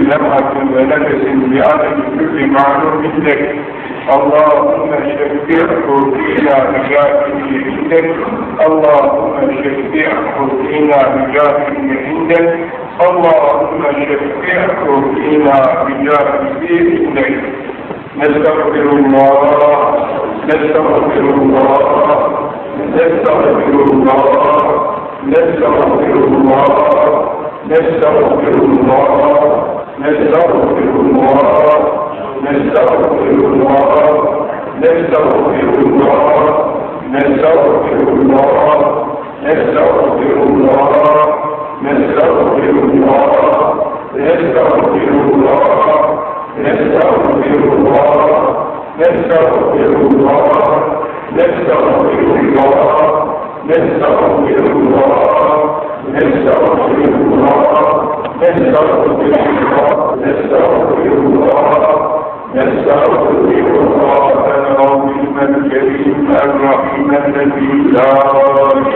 لمحة ونفس بأدب كل معلوم لك اللهم شفعه فينا بجاهه عندك. اللهم شفعه فينا بجاهه عندك. اللهم شفعه فينا بجاهه عندك. نستغفر الله. نستغفر الله. نستغفر الله. نستغفر الله. نستغفر الله. نستغفر الله نستغفر الله نستغفر الله نستغفر الله نستغفر الله نستغفر الله العظيم الكريم الرحيم الذي لا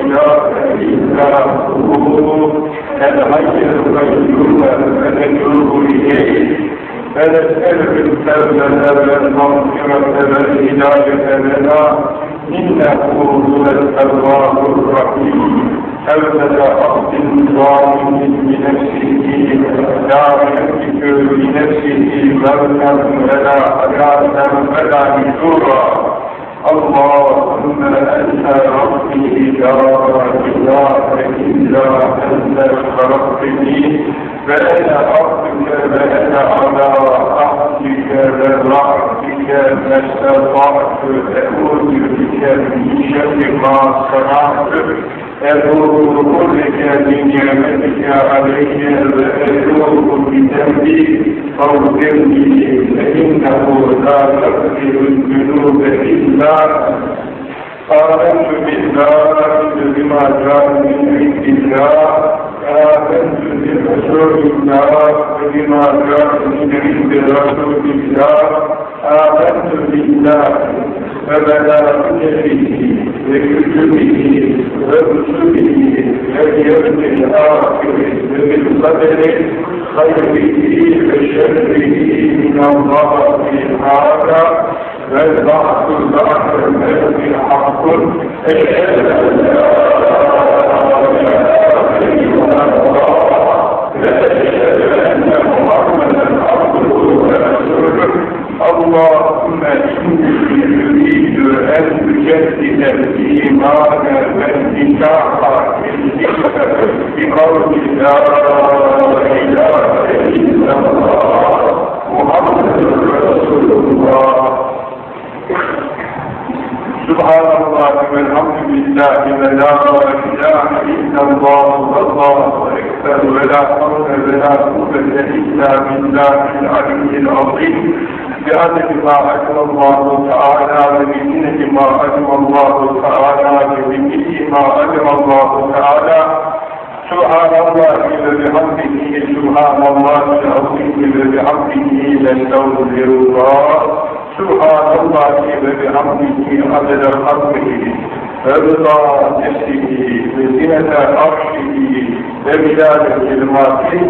اله الا هو الحي القيوم فنتوب اليه فنسألك الثبت والمغفرة والهداية لنا إنه هو التواب الرحيم أبدا أخذ ظالم بنفسه لا يملك بنفسه موتا ولا حياة ولا نشورا اللهم أنت ربي لا إله إلا أنت خلقتني فأنا عبدك فأنا على عهدك ووعدك ما استطعت أعوذ بك من شر ما صنعت أعوذ بك بنعمتك علي وأعوذ بذنبي فاغفر لي فإنه لا تغفر الذنوب إلا آمنت بالله بما جاء من عند الله آمنت برسول الله بما جاء من عند رسول الله آمنت بالله وملائكته وكتبه ورسله واليوم الآخر وبالقدر خيره وشره من الله تعالى والبعث بعد الموت حق أشهد أن لا إله إلا الله وأشهد أن اللهم إني أريد أن تجدد الإيمان والنكاح بقول لا إله إلا الله محمد رسول الله سبحان الله والحمد لله ولا اله الا الله والله اكبر ولا حول ولا قوه الا بالله العلي العظيم بعدد ما علم الله تعالى وبمنه ما علم الله تعالى وبمثل ما علم الله تعالى سبحان الله وبحمده سبحان الله العظيم وبحمده نستغفر الله سبحان الله وبحمده عدد خلقه ورضا نفسه وزنة عرشه ومداد كلماته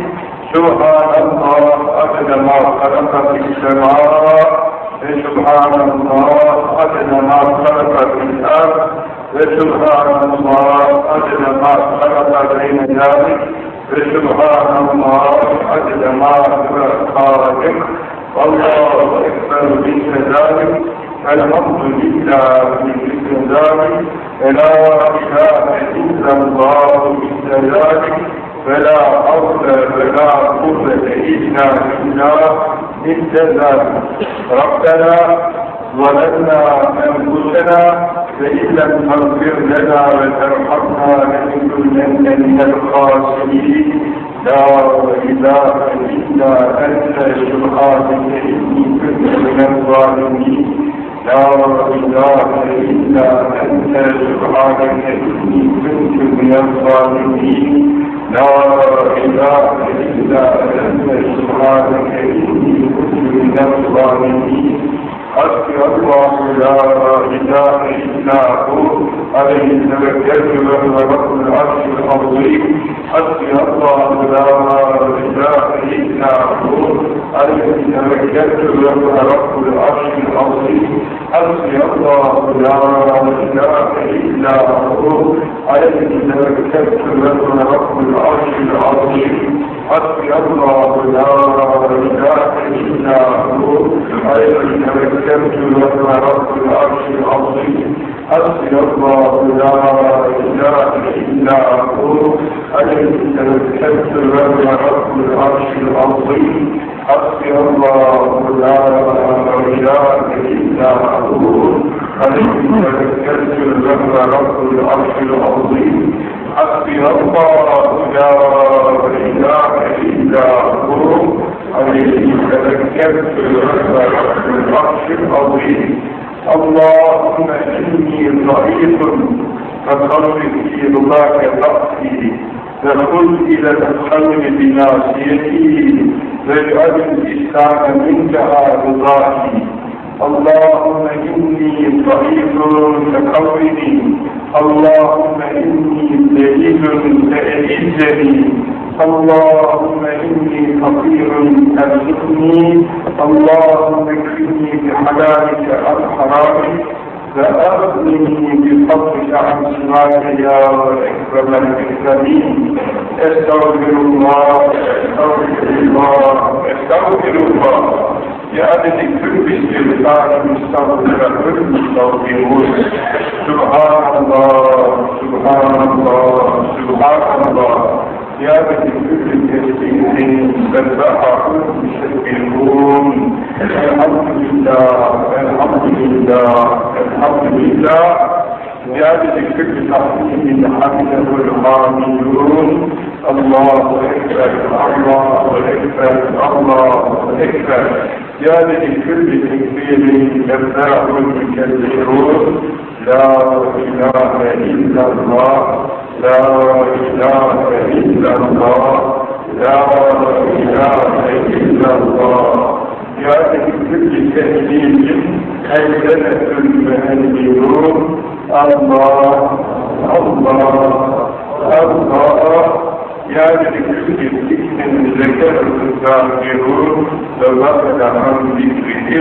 سبحان الله عدد ما خلق في السماء وسبحان الله عدد ما خلق في الأرض وسبحان الله عدد ما خلق بين ذلك وسبحان الله عدد ما خلق الله أكبر من ذلك الحمد لله من ذلك لا إله إلا الله من ذلك ولا حول ولا قوة إلا بالله. ذلك ربنا ظلمنا أنفسنا فإن لم تغفر لنا وترحمنا لنكونن من الخاسرين. لا إله إلا أنت سبحانك إني كنت من الظالمين. لا إله إلا أنت سبحانك إني كنت من الظالمين. لا إله إلا أنت سبحانك إني كنت من الظالمين حسبي الله لا إله إلا هو عليه توكلت وهو رب العرش العظيم حسبي الله لا إله إلا هو عليه توكلت وهو رب العرش العظيم حسبي الله لا إله إلا هو عليه توكلت وهو رب العرش العظيم حسبي الله لا إله إلا هو عليه توكلت وهو رب العرش العظيم أستغفر لا إله إلا هو أليس الحج لك رب العرش العظيم. الله لا إله إلا هو أليس الحج لك رب العرش العظيم. الله لا إله إلا هو أليس الحج لك رب العرش العظيم. اللهم إني ضعيف فقرب في رضاك رأسي فخذ إلى الخير بناصيتي. واجعل الإسلام منتهى رضاك اللهم إني ضعيف فقوني اللهم إني ذليل فأعزني اللهم إني فقير أرزقني اللهم اكفني بحلالك عن حرامك فأغنني بفضلك عن سواك يا أكرم الأكرمين أستغفر الله أستغفر الله أستغفر الله. يا أبت كل استغفار مستغفر كل مستغفرون. سبحان الله سبحان الله سبحان الله. يا أبت كل تسبيح سبح كل مستغفرون الحمد لله الحمد لله الحمد لله زيادة الفكر تحقيق من حمده الحاملون الله أكبر الله أكبر الله أكبر زيادة الفكر تكبير يبدأ المكبرون لا إله إلا الله لا إله إلا الله لا إله إلا الله. زيادة الفكر تهديد هيئة المهديون الله الله الله. يا ذكر الذكر ذكر الذاكرون لغفل عن ذكر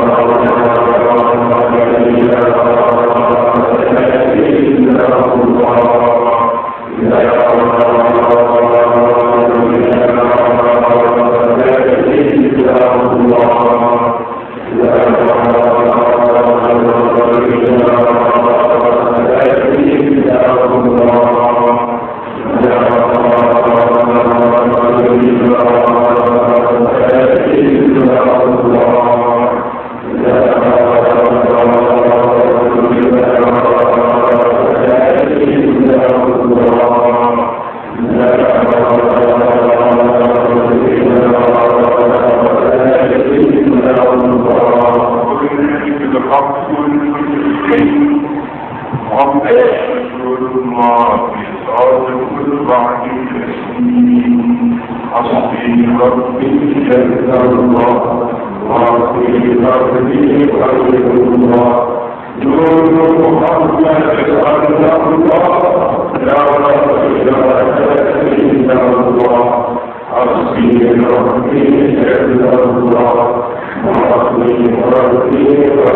الله Thank you.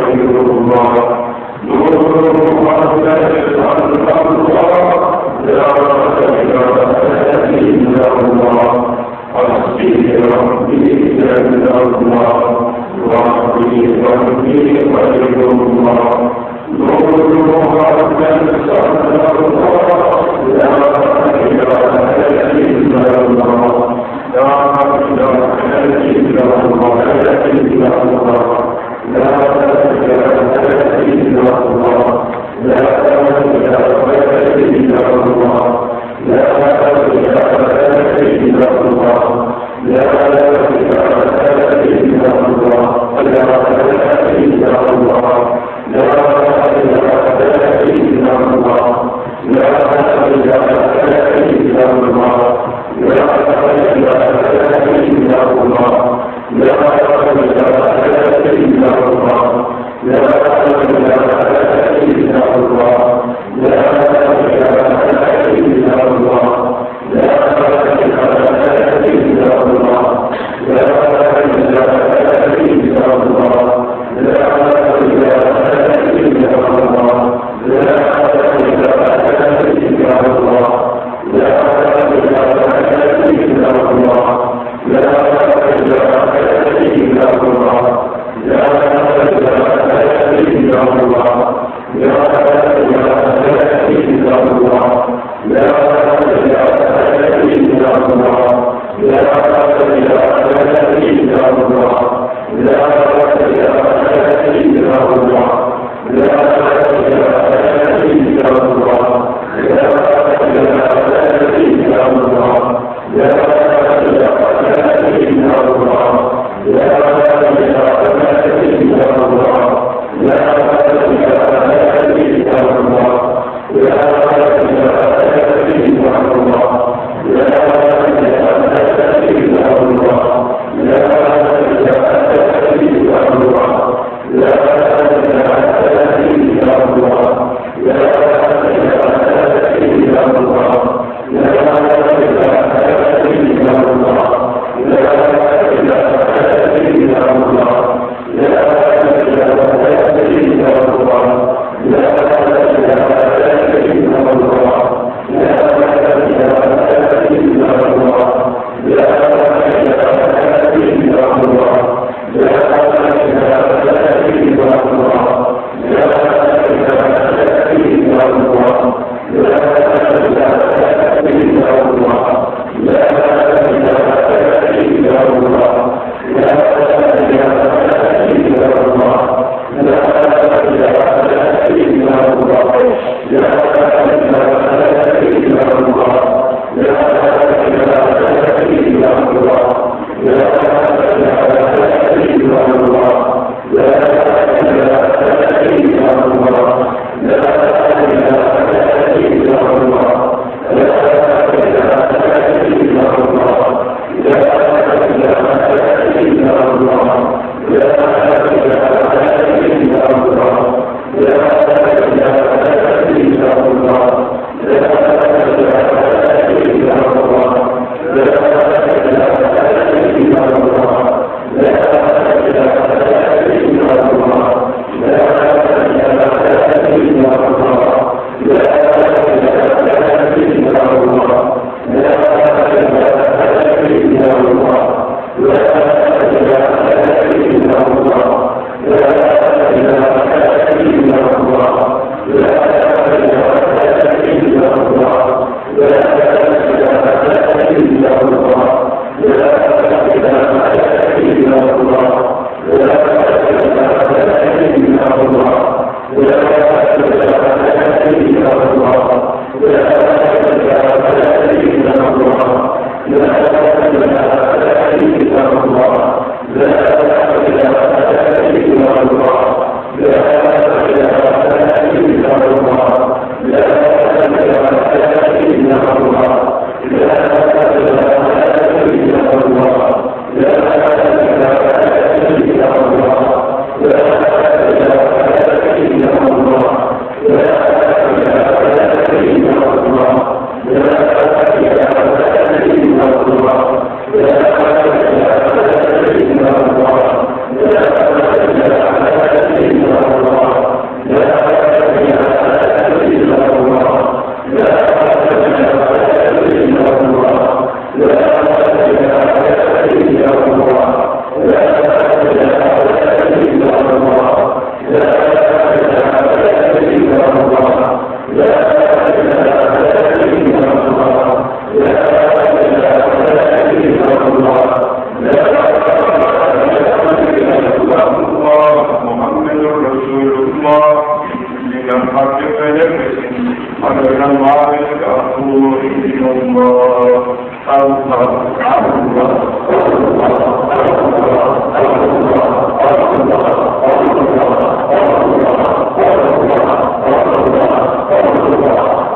Yeah.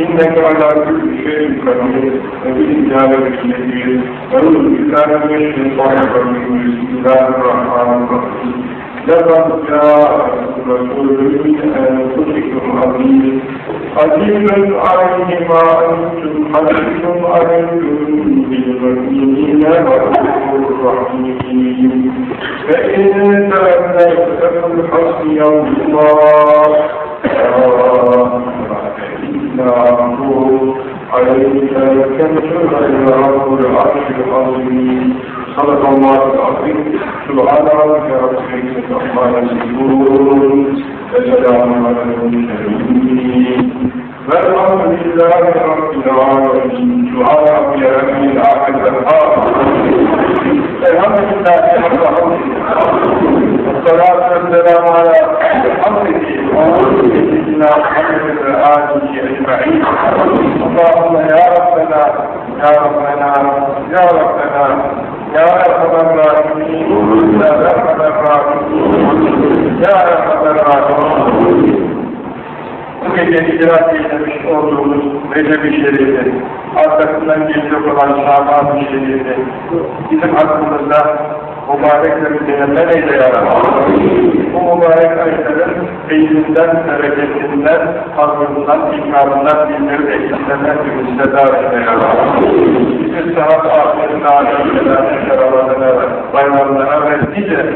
إنك على كل شيء قدير وبالإجابة الجديد أعوذ بالله من الشيطان الرجيم. بسم الله الرحمن الرحيم. لقد جاء رسول من أنفسكم عظيم عزيز عليه ما أنتم حريص عليكم بالمؤمنين رؤوف رحيم فإن فقل حسبي الله. عليك كنت غير رب العرش العظيم صدق الله العظيم سبحان ربك رب العزة عما يصفون وسلام على المرسلين والحمد لله رب العالمين دعاء ربي العاقل الحق الحمد لله رب والصلاة والسلام على حمده سيدنا محمد وآله أجمعين اللهم يا ربنا يا ربنا يا ربنا يا أرحم الراحمين يا أرحم الراحمين يا أرحم الراحمين bu gece icraat eylemiş olduğumuz Recep-i Şerif'i, arkasından gelecek olan Şaban-ı Şerif'i, bizim hakkımızda mübarekleri değerler eyle yarabbim. Bu mübarek ayların beyninden, bereketinden, fazlından, ikramından, binleri eksiklerden bir müstedar eyle yarabbim. Bizi sıhhat, afiyetin, afiyetin, şeralarına, bayramlarına ve nice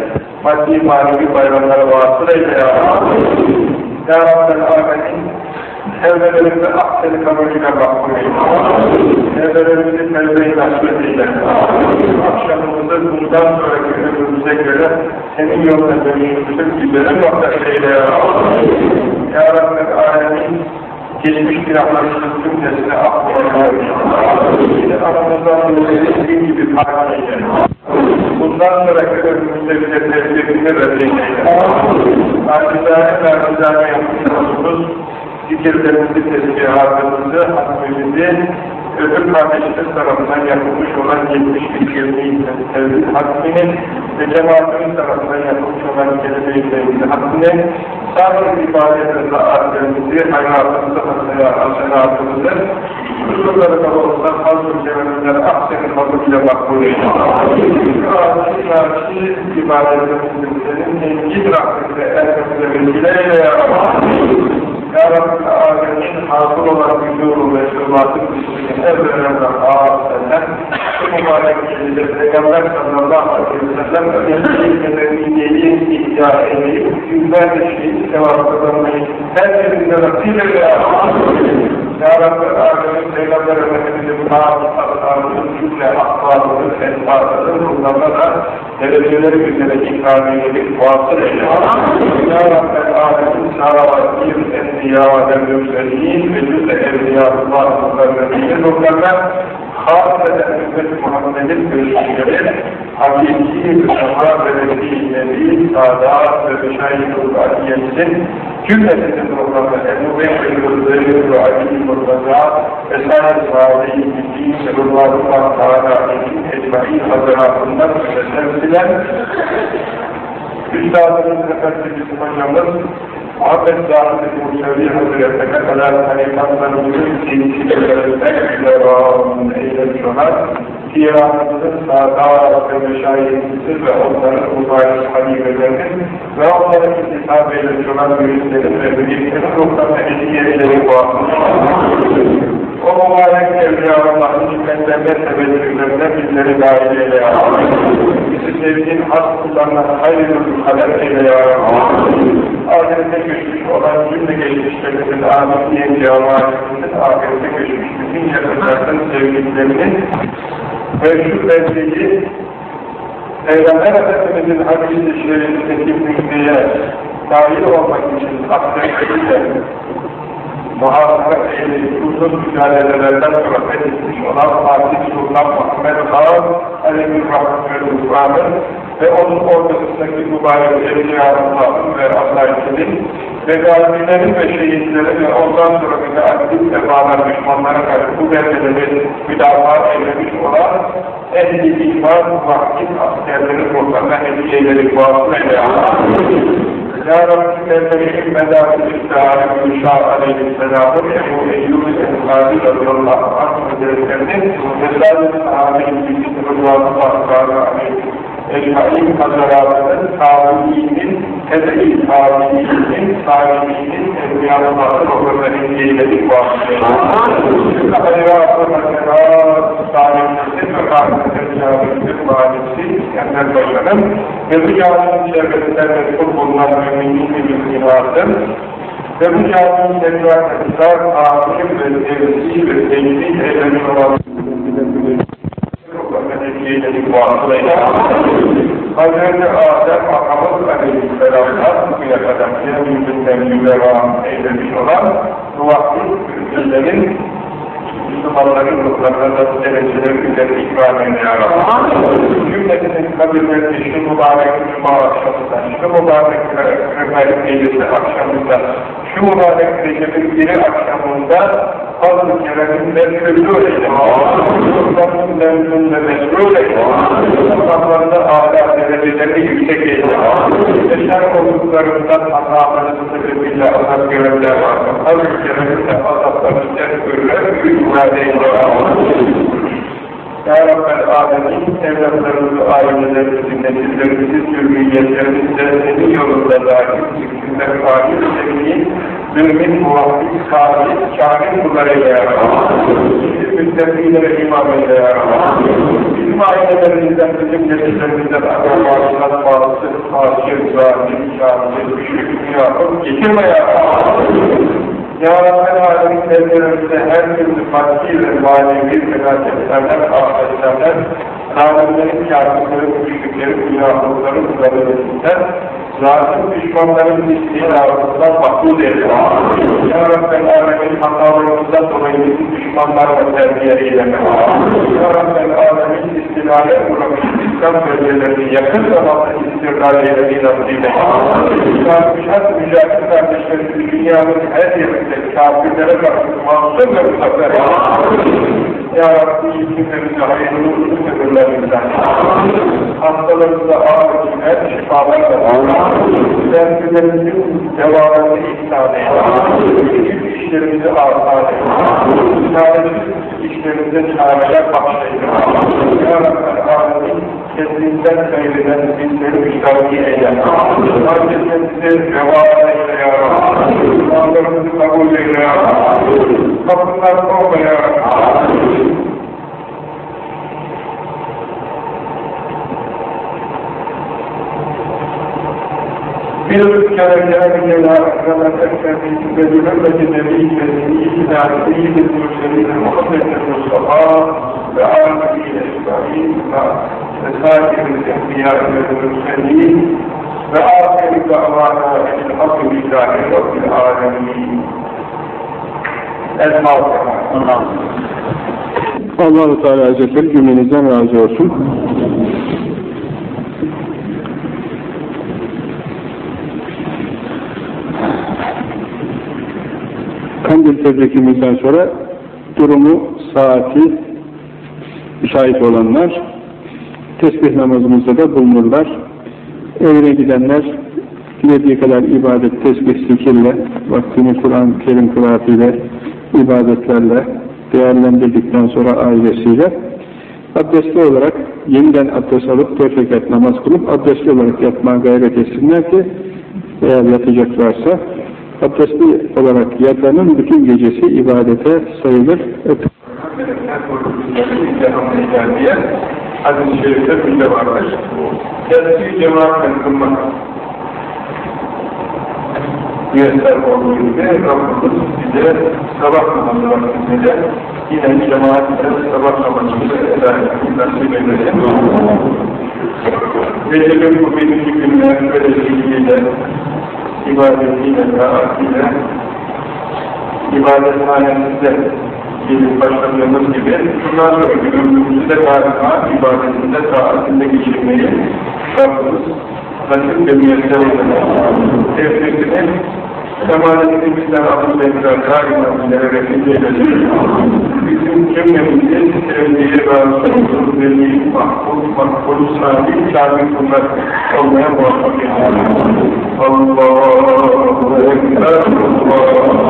maddi manevi bayramlara vasıl eyle yarabbim. Ya Rabbel Alemin, evvelerinde ahseni kabulüne eyle. Evvelerinde tevbe-i nasip eyle. Akşamımızı bundan sonraki ömrümüze göre senin yoluna dönüşümüzü bizlere muhtaç eyle ya Rabbi. Ya Rabbel Alemin, geçmiş günahlarımızın cümlesine affeyle. Yine aramızdan dolayı gibi fark eyle. Bundan sonraki ömrümüzde bize tevkifini reddeyle. Acizane ve acizane yapmış fikirlerimizi, tesbihatımızı, hatmimizi, öbür kardeşler tarafından yapılmış olan 70 kelime-i tevhid hatminin ve cemaatimiz tarafından yapılmış olan kelime-i tevhid hatminin sahip ibadet ve zaatlerimizi, hayatımızı, hasenatımızı, kusurları kabalından fazla cevherleri ahsenin fazlıyla makbul razi ibadetlerimizin senin engin rahmetine, erkekle vesile eyle ya Rabbi. Ya Rabbi alemin hasıl olan huzuru ve sırmatı kısmını evvelden ağır senden şu mübarek gecede Peygamber sallallahu aleyhi ve sellem önemli medeniyeyi iddia edip yüzlerce şeyi sevap kazanmayı her birinde nasip eyle. Ya Rabbi alemin Peygamber Efendimiz'in sağlığı, ashabının cümle akbarını, esbabını bunlarla da dereceleri üzere ikramiyelik vasıl eyle. Ya Rabbi alemin sağlığı, enbiya ve mürselin ve cüzde evliyaullah mukarrabinin ruhlarına hasreden ümmet Muhammed'in görüşleri hakiki Mustafa ve Nebi Sadat ve Beşayi-i Aliye'nin cümlesinin ruhlarına Ebu Bekir Rızdırı ve Ali Murtaza ve Sayyid Sâli-i Müdîn Sallallahu Teala Aleyhi Ecmaîn Hazretâtı'ndan ve temsilen Üstadımız Efendimiz Hocamız Muhammed Zahid-i Musevi Hazretine kadar tarikatlarımızın temsilcilerinde devam eylemişler. Diyanımızın saadat ve meşayihimizin ve onların mübarek halifelerinin ve onların intisab eylemişler büyüklerin ve büyüklerin ruhlarına hediyeleri bu o mübarek Evliyaullah'ın hikmetlerine, tebeccühlerine bizleri dahil eyle ya Bizi sevdiğin has kullarına hayırlı kader eyle ya Ahirete göçmüş olan cümle geçmişlerimizin ahiretiyen cemaatimizin ahirete göçmüş bütün yakınlarının sevdiklerinin ve şu belgeyi Peygamber Efendimiz'in hadis-i şerifindeki müjdeye dahil olmak için akdesiyle muhasebe eyleyip uzun mücadelelerden sonra fethetmiş olan Fatih Sultan Muhammed Han Aleyhisselatü ve onun ortasındaki mübarek Evliyaullah'ın ve Allah'ın ve galibilerin ve şehitlerin ve ondan sonra müteaddit defalar düşmanlara karşı bu belgeleri müdafaa eylemiş olan ehli iman vakit askerlerin ruhlarına hediyeleri vasıl eyle Ya Rabbi Mevlevi'nin medâfı İstihâri Gülşah Aleyhisselam'ın Ebu Eyyub-i Ensari radıyallahu anh hazretlerinin Resulü Sahabe'nin bilgisi Rıdvanullah Aleyhi Ecmaîn hazaratının tabiinin, tebe-i tabiinin, tabiinin, evliyalıların okulları hediyeleri vasıtayla. Hayratı haserat, sahibinin ve rahmetin cahilinin valisi İskender Paşa'nın ve bu caminin çevresinden mesul bulunan müminin ve bu caminin kısar, ahir ve tevzi ve tevzi eylemiş olan hediyeleri vasıtayla Hazreti Adem Akamız Aleyhisselam'dan bugüne kadar yeryüzünden devam eylemiş olan muvahhid ülkelerin Müslümanların ruhlarına da dereceler üzerine ikram eyle ya Rabbi. Cümletinin kabirlerini şu mübarek cuma akşamında, şu mübarek Refaik gecesi akşamında, şu mübarek Recep'in biri akşamında fazl-ı keremin mesrûl eyle. Eyle. Sultanlarında âlâ derecelerini yüksek eyle. Beşer olduklarından azabının sebebiyle azap görenler var. Fazl-ı kereminde azaplarını sen görürler, eyle. Ya Rabbel Alemin, evlatlarımızı, ailelerimizi, nesillerimizi, zürriyetlerimizi senin yolunda dahil, zikrinden fahir, sevdiğin, mümin, muhabbet, salih, kamil kulları eyle Rabbi. Müttefileri imam eyle ya Rabbi. Bizim ailelerimizden, bizim nesillerimizden, akrabalarından bazısı, haşir, zahir, şahir, müşrik, münafık, getirme ya Rabbi. Rabbel Alemin evlerimizde her türlü maddi ve manevi felaketlerden, afetlerden, zalimlerin, kâfirlerin, müşriklerin, günahlıkların zararetinden, zalim düşmanların istihdamından mahmud eyle. Ya Rabbel Alemin hatalarımızdan dolayı bizim düşmanlarla terbiye eyleme. Ya Rabbel Alemin istilaya uğramış İslam bölgelerini yakın zamanda istirlal eylemeyi nasip eyle. Şart mücahit kardeşlerimiz dünyanın her yerinde kafirlere karşı mahzun ve uzaklar. Ya Rabbi cümlemize hayırlı uzun ömürlerimizden. Hastalarımıza ağır her şifalar da. Dertlerimizin devamını ihsan eyle. Küçük işlerimizi artan eyle. çaresiz işlerimize çareler bahşeyle. Ya Rabbel Alemin, kendinden seyreden bizleri müştaki eyle. Herkese reva eyle ya Rabbi. Dualarımızı kabul eyle ya Rabbi. Kapınlar kovma ya Rabbi. بذكر ذلك لا أكرم الأكرمين بجملة نبي سيدنا سيد المرسلين محمد المصطفى وآله أجمعين وسائر الأنبياء والمرسلين وآخر دعوانا أن الحمد لله رب العالمين el mavk. Allah-u Teala Hazretleri cümlenizden razı olsun. Kandil tebrekimizden sonra durumu, saati müsait olanlar tesbih namazımızda da bulunurlar. Evine gidenler dilediği kadar ibadet, tesbih, zikirle, vaktini Kur'an-ı Kerim kıraatiyle, ibadetlerle değerlendirdikten sonra ailesiyle abdestli olarak yeniden abdest alıp dört rekat namaz kılıp abdestli olarak yatmaya gayret etsinler ki eğer yatacaklarsa abdestli olarak yatanın bütün gecesi ibadete sayılır. hadis-i şerifte bile vardır. Kendisi cemaatle kılmak müyesser olduğu gibi Rabbimiz bize sabah namazı vaktinde yine cemaatle sabah namazımızı eda etmeyi nasip edelim. Recep'in bu birinci günler rezilliğiyle, ibadetiyle, taatiyle, ibadethanemizde gelip başladığımız gibi bundan sonra ömrümüzde daima ibadetinde, taatinde geçirmeyi Rabbimiz nasip ve müyesser eylesin. Tevfikini Kemaletini alıp tekrar daima bizlere refik eylesin. Bizim cümlemizin sevdiği razı veli, mahfuz, makbul, sahibi, kamil kullar olmaya muvaffak eylesin. Allahu Ekber, Allahu